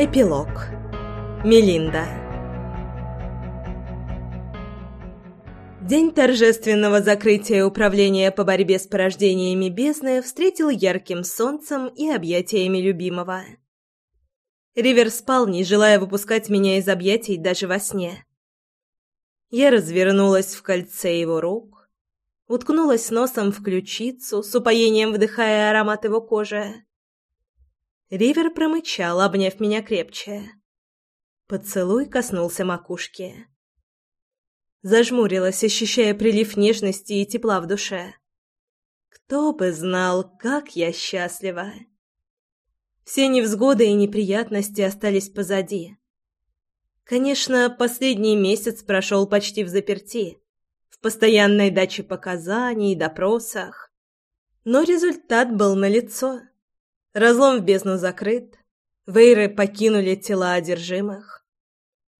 Эпилог. Мелинда. День торжественного закрытия управления по борьбе с порождениями бездны встретил ярким солнцем и объятиями любимого. Ривер спал, не желая выпускать меня из объятий даже во сне. Я развернулась в кольце его рук, уткнулась носом в ключицу, с упоением вдыхая аромат его кожи Ривер промычал, обняв меня крепче. Поцелуй коснулся макушки. Зажмурилась, ощущая прилив нежности и тепла в душе. Кто бы знал, как я счастлива. Все невзгоды и неприятности остались позади. Конечно, последний месяц прошел почти в заперти, в постоянной даче показаний и допросах. Но результат был налицо. Разлом в бездну закрыт. Вейры покинули тела одержимых.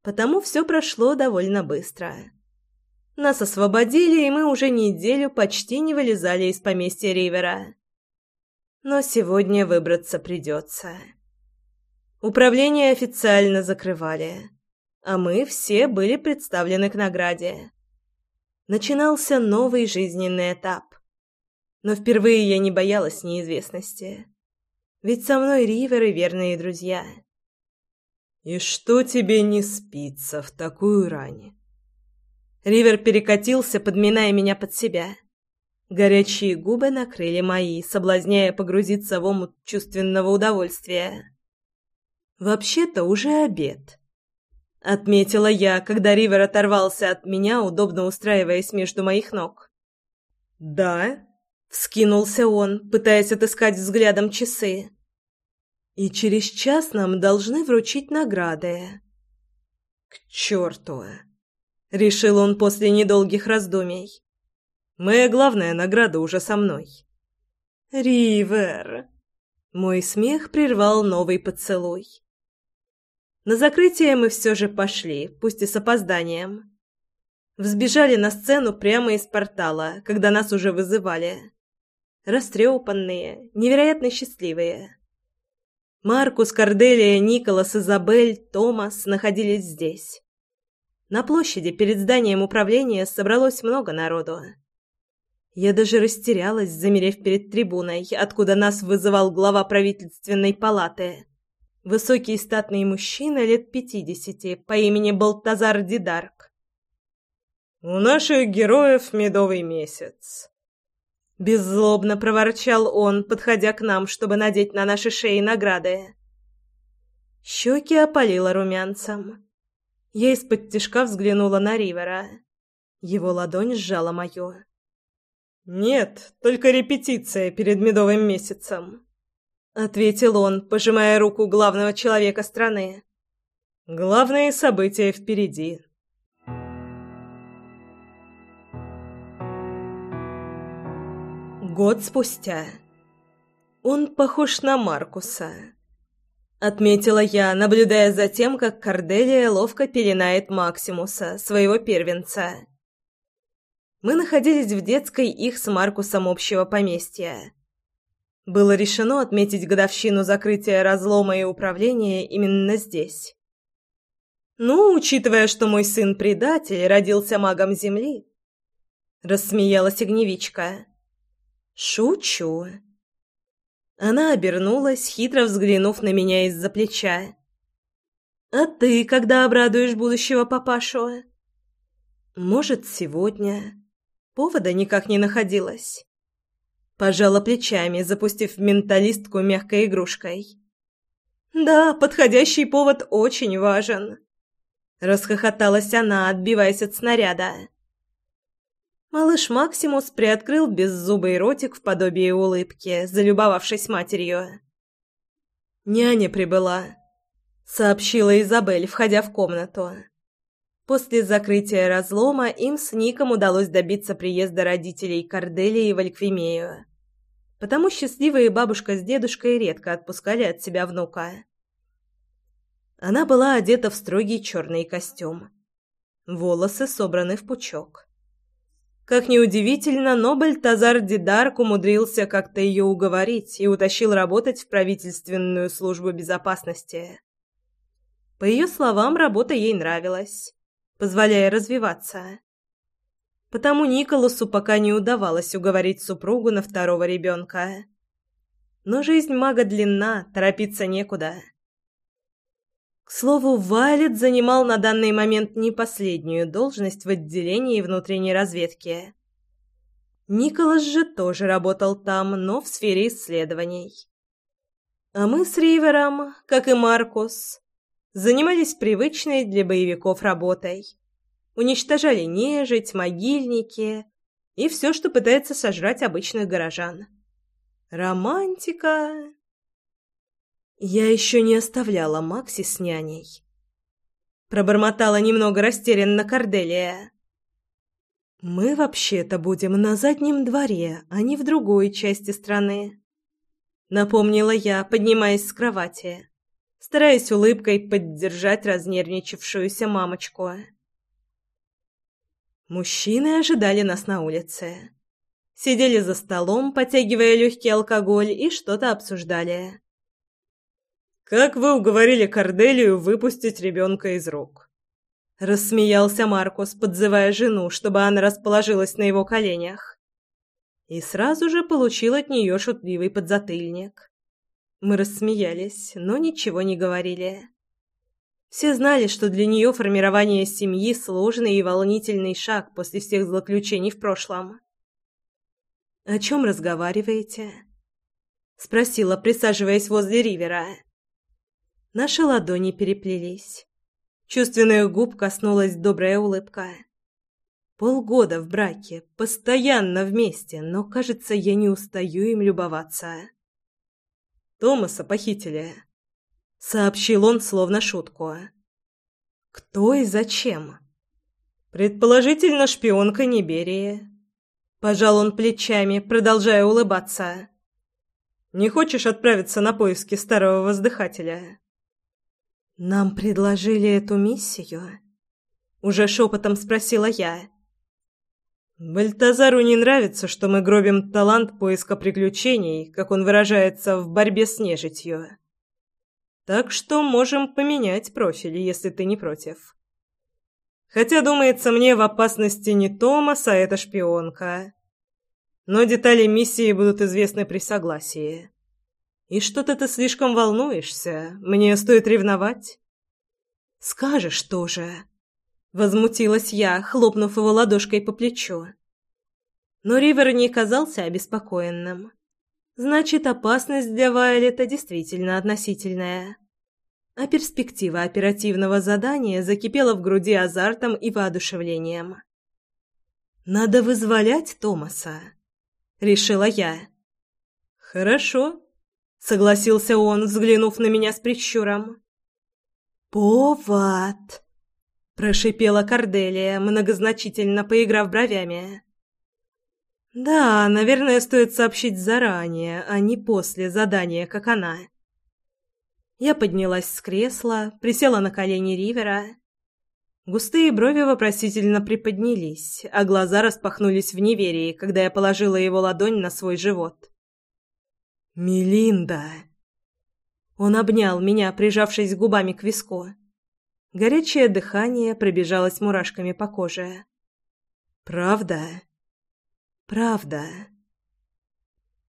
Потому все прошло довольно быстро. Нас освободили, и мы уже неделю почти не вылезали из поместья Ривера. Но сегодня выбраться придется. Управление официально закрывали, а мы все были представлены к награде. Начинался новый жизненный этап. Но впервые я не боялась неизвестности. Ведь со мной Ривер и верные друзья. «И что тебе не спится в такую рань?» Ривер перекатился, подминая меня под себя. Горячие губы накрыли мои, соблазняя погрузиться в омут чувственного удовольствия. «Вообще-то уже обед», — отметила я, когда Ривер оторвался от меня, удобно устраиваясь между моих ног. «Да?» Вскинулся он, пытаясь отыскать взглядом часы. «И через час нам должны вручить награды». «К черту!» — решил он после недолгих раздумий. «Моя главная награда уже со мной». «Ривер!» Мой смех прервал новый поцелуй. На закрытие мы все же пошли, пусть и с опозданием. Взбежали на сцену прямо из портала, когда нас уже вызывали растрепанные, невероятно счастливые. Маркус, Корделия, Николас, Изабель, Томас находились здесь. На площади перед зданием управления собралось много народу. Я даже растерялась, замерев перед трибуной, откуда нас вызывал глава правительственной палаты. Высокий статный мужчина лет пятидесяти по имени Балтазар Дидарк. «У наших героев медовый месяц», Беззлобно проворчал он, подходя к нам, чтобы надеть на наши шеи награды. Щеки опалило румянцем. Я из-под тишка взглянула на Ривера. Его ладонь сжала мою. «Нет, только репетиция перед медовым месяцем», — ответил он, пожимая руку главного человека страны. «Главные события впереди, Год спустя. Он похож на Маркуса. Отметила я, наблюдая за тем, как Корделия ловко пеленает Максимуса, своего первенца. Мы находились в детской их с Маркусом общего поместья. Было решено отметить годовщину закрытия разлома и управления именно здесь. «Ну, учитывая, что мой сын предатель родился магом Земли», — рассмеялась огневичка. «Шучу». Она обернулась, хитро взглянув на меня из-за плеча. «А ты когда обрадуешь будущего папашу?» «Может, сегодня?» Повода никак не находилось. Пожала плечами, запустив менталистку мягкой игрушкой. «Да, подходящий повод очень важен», — расхохоталась она, отбиваясь от снаряда. Малыш Максимус приоткрыл беззубый ротик в подобии улыбки, залюбовавшись матерью. «Няня прибыла», — сообщила Изабель, входя в комнату. После закрытия разлома им с Ником удалось добиться приезда родителей Корделии в Альквимею. Потому счастливые бабушка с дедушкой редко отпускали от себя внука. Она была одета в строгий черный костюм. Волосы собраны в пучок. Как ни удивительно, но Бальтазар Дидарк умудрился как-то ее уговорить и утащил работать в правительственную службу безопасности. По ее словам, работа ей нравилась, позволяя развиваться. Потому Николасу пока не удавалось уговорить супругу на второго ребенка. Но жизнь мага длинна, торопиться некуда. К слову, Вайлет занимал на данный момент не последнюю должность в отделении внутренней разведки. Николас же тоже работал там, но в сфере исследований. А мы с Ривером, как и Маркус, занимались привычной для боевиков работой. Уничтожали нежить, могильники и все, что пытается сожрать обычных горожан. Романтика... Я еще не оставляла Макси с няней. Пробормотала немного растерянно Корделия. «Мы вообще-то будем на заднем дворе, а не в другой части страны», — напомнила я, поднимаясь с кровати, стараясь улыбкой поддержать разнервничавшуюся мамочку. Мужчины ожидали нас на улице. Сидели за столом, потягивая легкий алкоголь, и что-то обсуждали. «Как вы уговорили Корделию выпустить ребенка из рук?» Рассмеялся Маркус, подзывая жену, чтобы она расположилась на его коленях. И сразу же получил от нее шутливый подзатыльник. Мы рассмеялись, но ничего не говорили. Все знали, что для нее формирование семьи – сложный и волнительный шаг после всех злоключений в прошлом. «О чем разговариваете?» – спросила, присаживаясь возле Ривера. Наши ладони переплелись. Чувственных губ коснулась добрая улыбка. Полгода в браке, постоянно вместе, но, кажется, я не устаю им любоваться. Томаса похитили. Сообщил он словно шутку. Кто и зачем? Предположительно, шпионка Ниберии. Пожал он плечами, продолжая улыбаться. Не хочешь отправиться на поиски старого воздыхателя? «Нам предложили эту миссию?» Уже шепотом спросила я. Бальтазару не нравится, что мы гробим талант поиска приключений, как он выражается, в борьбе с нежитью. Так что можем поменять профиль, если ты не против. Хотя, думается мне, в опасности не Томас, а эта шпионка. Но детали миссии будут известны при согласии. И что-то ты слишком волнуешься. Мне стоит ревновать. Скажешь тоже. Возмутилась я, хлопнув его ладошкой по плечу. Но Ривер не казался обеспокоенным. Значит, опасность для Вайлета действительно относительная. А перспектива оперативного задания закипела в груди азартом и воодушевлением. «Надо вызволять Томаса», — решила я. «Хорошо», — согласился он, взглянув на меня с прищуром. «Повод!» — прошипела Корделия, многозначительно поиграв бровями. «Да, наверное, стоит сообщить заранее, а не после задания, как она». Я поднялась с кресла, присела на колени Ривера. Густые брови вопросительно приподнялись, а глаза распахнулись в неверии, когда я положила его ладонь на свой живот. «Мелинда!» Он обнял меня, прижавшись губами к виску. Горячее дыхание пробежалось мурашками по коже. «Правда?» «Правда?»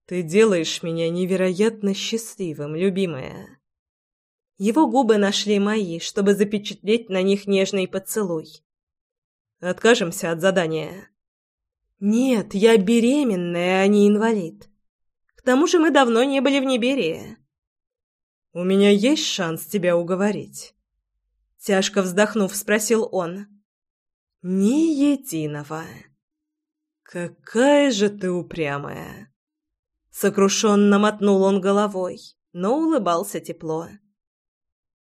«Ты делаешь меня невероятно счастливым, любимая». Его губы нашли мои, чтобы запечатлеть на них нежный поцелуй. «Откажемся от задания?» «Нет, я беременная, а не инвалид. Тому же мы давно не были в Ниберии. У меня есть шанс тебя уговорить. Тяжко вздохнув, спросил он. Ни единого. Какая же ты упрямая. Сокрушенно мотнул он головой, но улыбался тепло.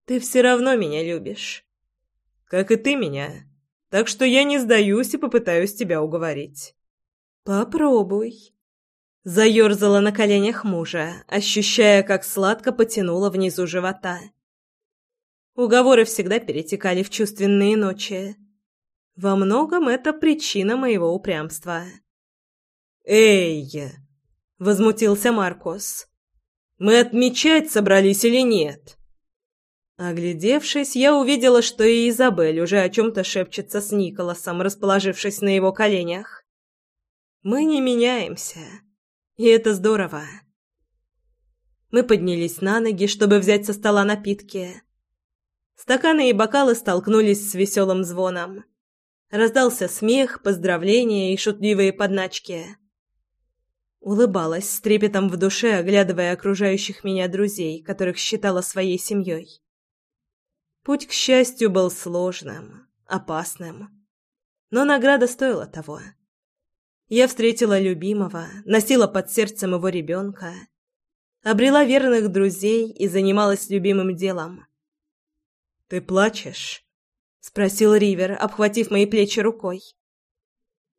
Ты все равно меня любишь. Как и ты меня. Так что я не сдаюсь и попытаюсь тебя уговорить. Попробуй. Заёрзала на коленях мужа, ощущая, как сладко потянуло внизу живота. Уговоры всегда перетекали в чувственные ночи. Во многом это причина моего упрямства. «Эй!» — возмутился Маркус. «Мы отмечать собрались или нет?» Оглядевшись, я увидела, что и Изабель уже о чем-то шепчется с Николасом, расположившись на его коленях. Мы не меняемся, и это здорово. Мы поднялись на ноги, чтобы взять со стола напитки. Стаканы и бокалы столкнулись с веселым звоном. Раздался смех, поздравления и шутливые подначки. Улыбалась с трепетом в душе, оглядывая окружающих меня друзей, которых считала своей семьей. Путь к счастью был сложным, опасным. Но награда стоила того. Я встретила любимого, носила под сердцем его ребенка, обрела верных друзей и занималась любимым делом. «Ты плачешь?» — спросил Ривер, обхватив мои плечи рукой.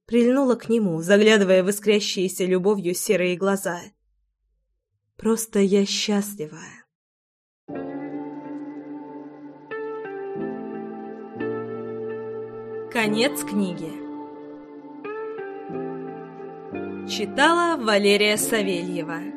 Прильнула к нему, заглядывая в искрящиеся любовью серые глаза. «Просто я счастлива». Конец книги. Читала Валерия Савельева.